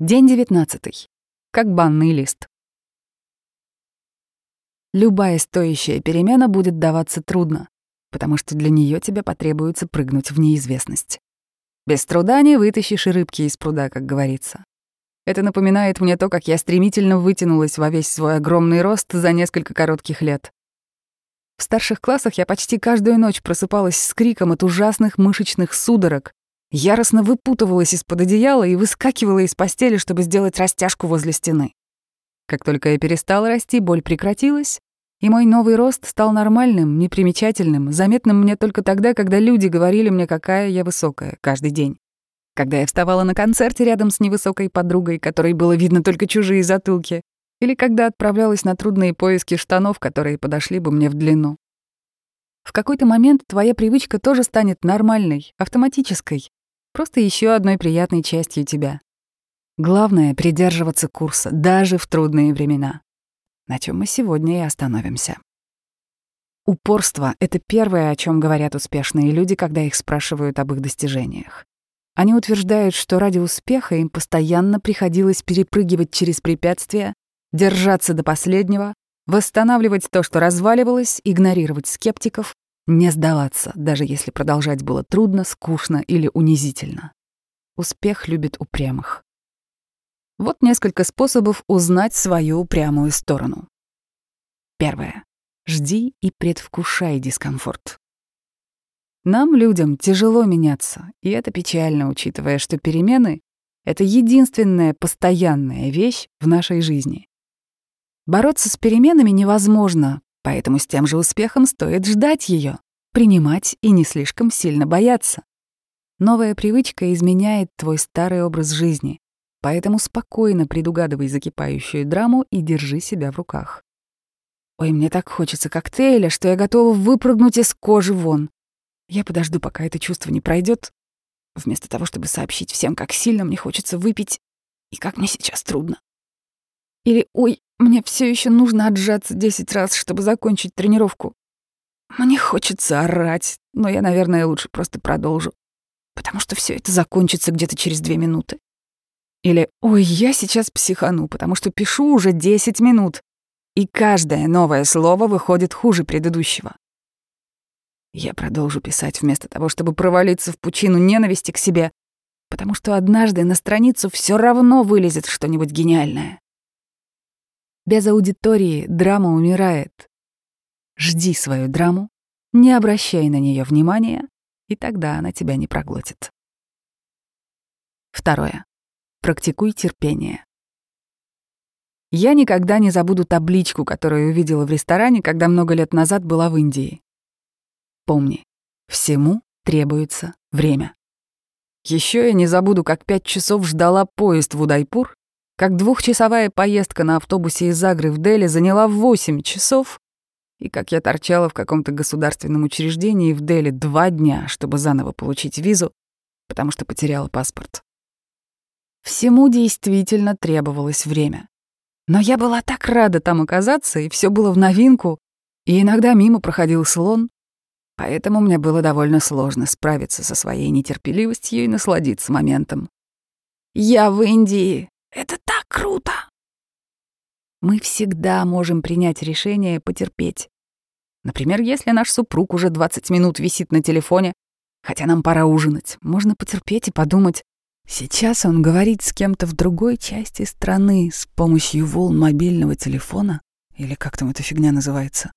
День девятнадцатый. Как банный лист. Любая стоящая перемена будет даваться трудно, потому что для нее тебе потребуется прыгнуть в неизвестность. Без труда не вытащишь и рыбки из пруда, как говорится. Это напоминает мне то, как я стремительно вытянулась во весь свой огромный рост за несколько коротких лет. В старших классах я почти каждую ночь просыпалась с криком от ужасных мышечных судорог, яростно выпутывалась из-под одеяла и выскакивала из постели, чтобы сделать растяжку возле стены. Как только я перестала расти, боль прекратилась, и мой новый рост стал нормальным, непримечательным, заметным мне только тогда, когда люди говорили мне, какая я высокая, каждый день. Когда я вставала на концерте рядом с невысокой подругой, которой было видно только чужие затылки, или когда отправлялась на трудные поиски штанов, которые подошли бы мне в длину. В какой-то момент твоя привычка тоже станет нормальной, автоматической, Просто еще одной приятной частью тебя. Главное — придерживаться курса, даже в трудные времена. На чем мы сегодня и остановимся. Упорство — это первое, о чем говорят успешные люди, когда их спрашивают об их достижениях. Они утверждают, что ради успеха им постоянно приходилось перепрыгивать через препятствия, держаться до последнего, восстанавливать то, что разваливалось, игнорировать скептиков, не сдаваться, даже если продолжать было трудно, скучно или унизительно. Успех любит упрямых. Вот несколько способов узнать свою упрямую сторону. Первое. Жди и предвкушай дискомфорт. Нам, людям, тяжело меняться, и это печально, учитывая, что перемены — это единственная постоянная вещь в нашей жизни. Бороться с переменами невозможно, Поэтому с тем же успехом стоит ждать ее, принимать и не слишком сильно бояться. Новая привычка изменяет твой старый образ жизни, поэтому спокойно предугадывай закипающую драму и держи себя в руках. Ой, мне так хочется коктейля, что я готова выпрыгнуть из кожи вон. Я подожду, пока это чувство не пройдет, вместо того, чтобы сообщить всем, как сильно мне хочется выпить и как мне сейчас трудно. Или «Ой, мне все еще нужно отжаться десять раз, чтобы закончить тренировку. Мне хочется орать, но я, наверное, лучше просто продолжу, потому что все это закончится где-то через две минуты. Или «Ой, я сейчас психану, потому что пишу уже десять минут, и каждое новое слово выходит хуже предыдущего». Я продолжу писать вместо того, чтобы провалиться в пучину ненависти к себе, потому что однажды на страницу все равно вылезет что-нибудь гениальное. Без аудитории драма умирает. Жди свою драму, не обращай на нее внимания, и тогда она тебя не проглотит. Второе. Практикуй терпение. Я никогда не забуду табличку, которую увидела в ресторане, когда много лет назад была в Индии. Помни, всему требуется время. Еще я не забуду, как пять часов ждала поезд в Удайпур, как двухчасовая поездка на автобусе из Агры в Дели заняла 8 часов, и как я торчала в каком-то государственном учреждении в Дели два дня, чтобы заново получить визу, потому что потеряла паспорт. Всему действительно требовалось время. Но я была так рада там оказаться, и все было в новинку, и иногда мимо проходил слон, поэтому мне было довольно сложно справиться со своей нетерпеливостью и насладиться моментом. «Я в Индии! Это так круто! Мы всегда можем принять решение потерпеть. Например, если наш супруг уже 20 минут висит на телефоне, хотя нам пора ужинать, можно потерпеть и подумать, сейчас он говорит с кем-то в другой части страны с помощью волн мобильного телефона, или как там эта фигня называется.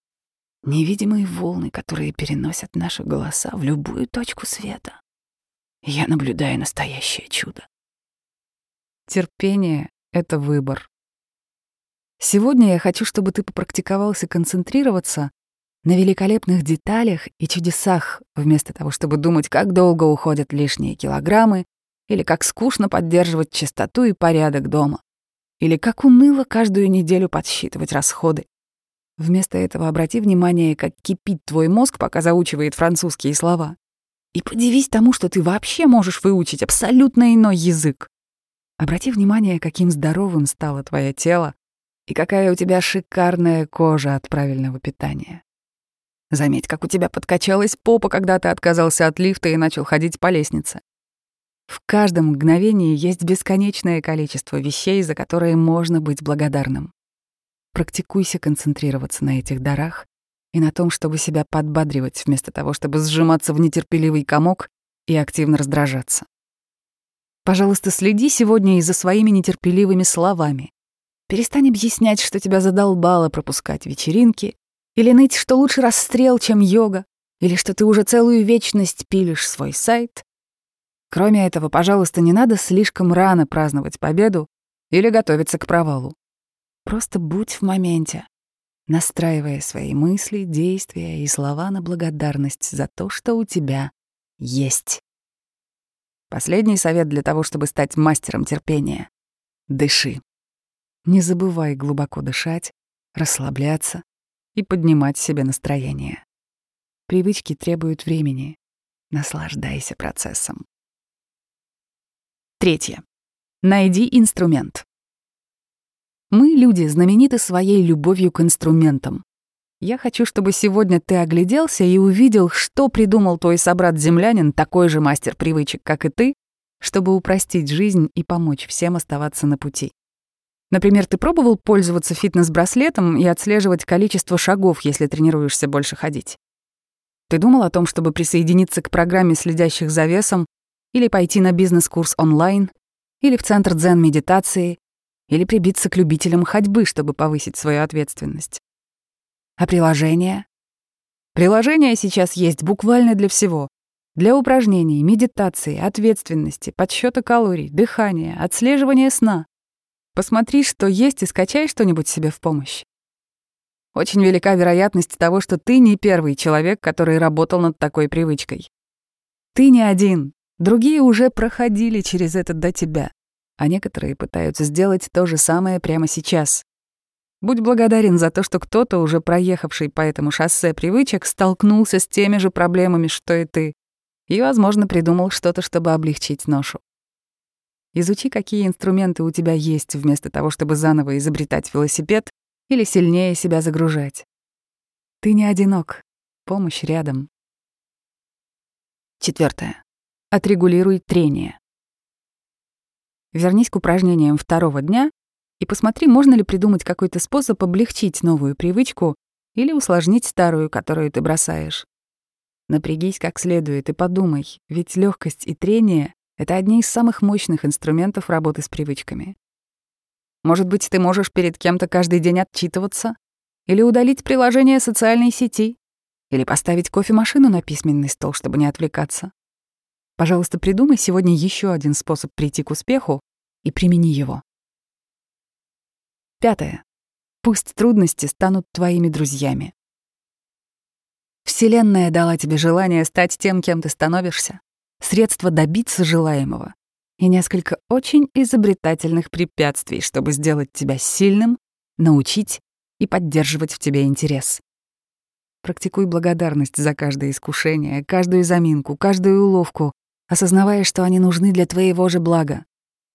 Невидимые волны, которые переносят наши голоса в любую точку света. Я наблюдаю настоящее чудо. Терпение — это выбор. Сегодня я хочу, чтобы ты попрактиковался концентрироваться на великолепных деталях и чудесах, вместо того, чтобы думать, как долго уходят лишние килограммы, или как скучно поддерживать чистоту и порядок дома, или как уныло каждую неделю подсчитывать расходы. Вместо этого обрати внимание, как кипит твой мозг, пока заучивает французские слова. И подивись тому, что ты вообще можешь выучить абсолютно иной язык. Обрати внимание, каким здоровым стало твое тело и какая у тебя шикарная кожа от правильного питания. Заметь, как у тебя подкачалась попа, когда ты отказался от лифта и начал ходить по лестнице. В каждом мгновении есть бесконечное количество вещей, за которые можно быть благодарным. Практикуйся концентрироваться на этих дарах и на том, чтобы себя подбадривать, вместо того, чтобы сжиматься в нетерпеливый комок и активно раздражаться. Пожалуйста, следи сегодня и за своими нетерпеливыми словами. Перестань объяснять, что тебя задолбало пропускать вечеринки, или ныть, что лучше расстрел, чем йога, или что ты уже целую вечность пилишь свой сайт. Кроме этого, пожалуйста, не надо слишком рано праздновать победу или готовиться к провалу. Просто будь в моменте, настраивая свои мысли, действия и слова на благодарность за то, что у тебя есть. Последний совет для того, чтобы стать мастером терпения — дыши. Не забывай глубоко дышать, расслабляться и поднимать себе настроение. Привычки требуют времени. Наслаждайся процессом. Третье. Найди инструмент. Мы, люди, знамениты своей любовью к инструментам. Я хочу, чтобы сегодня ты огляделся и увидел, что придумал твой собрат-землянин, такой же мастер привычек, как и ты, чтобы упростить жизнь и помочь всем оставаться на пути. Например, ты пробовал пользоваться фитнес-браслетом и отслеживать количество шагов, если тренируешься больше ходить? Ты думал о том, чтобы присоединиться к программе следящих за весом или пойти на бизнес-курс онлайн, или в центр дзен-медитации, или прибиться к любителям ходьбы, чтобы повысить свою ответственность? А приложения? Приложения сейчас есть буквально для всего. Для упражнений, медитации, ответственности, подсчета калорий, дыхания, отслеживания сна. Посмотри, что есть, и скачай что-нибудь себе в помощь. Очень велика вероятность того, что ты не первый человек, который работал над такой привычкой. Ты не один. Другие уже проходили через это до тебя, а некоторые пытаются сделать то же самое прямо сейчас. Будь благодарен за то, что кто-то, уже проехавший по этому шоссе привычек, столкнулся с теми же проблемами, что и ты, и, возможно, придумал что-то, чтобы облегчить ношу. Изучи, какие инструменты у тебя есть, вместо того, чтобы заново изобретать велосипед или сильнее себя загружать. Ты не одинок. Помощь рядом. Четвертое. Отрегулируй трение. Вернись к упражнениям второго дня и посмотри, можно ли придумать какой-то способ облегчить новую привычку или усложнить старую, которую ты бросаешь. Напрягись как следует и подумай, ведь легкость и трение это одни из самых мощных инструментов работы с привычками. Может быть, ты можешь перед кем-то каждый день отчитываться? Или удалить приложение социальной сети? Или поставить кофемашину на письменный стол, чтобы не отвлекаться? Пожалуйста, придумай сегодня еще один способ прийти к успеху и примени его. Пятое. Пусть трудности станут твоими друзьями. Вселенная дала тебе желание стать тем, кем ты становишься, средства добиться желаемого и несколько очень изобретательных препятствий, чтобы сделать тебя сильным, научить и поддерживать в тебе интерес. Практикуй благодарность за каждое искушение, каждую заминку, каждую уловку, осознавая, что они нужны для твоего же блага.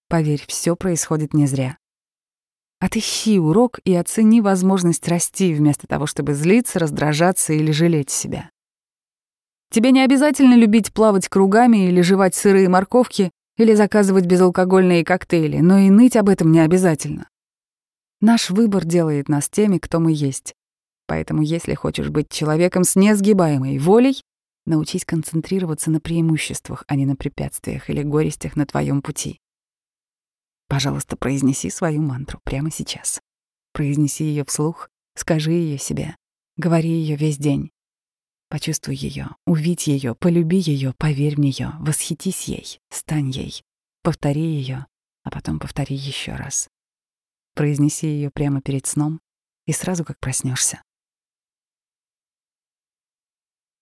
Поверь, все происходит не зря. Отыщи урок и оцени возможность расти вместо того, чтобы злиться, раздражаться или жалеть себя. Тебе не обязательно любить плавать кругами или жевать сырые морковки или заказывать безалкогольные коктейли, но и ныть об этом не обязательно. Наш выбор делает нас теми, кто мы есть. Поэтому если хочешь быть человеком с несгибаемой волей, научись концентрироваться на преимуществах, а не на препятствиях или горестях на твоем пути. Пожалуйста, произнеси свою мантру прямо сейчас. Произнеси ее вслух, скажи ее себе, говори ее весь день. Почувствуй ее, увидь ее, полюби ее, поверь в нее, восхитись ей, стань ей. Повтори ее, а потом повтори еще раз. Произнеси ее прямо перед сном и сразу как проснешься.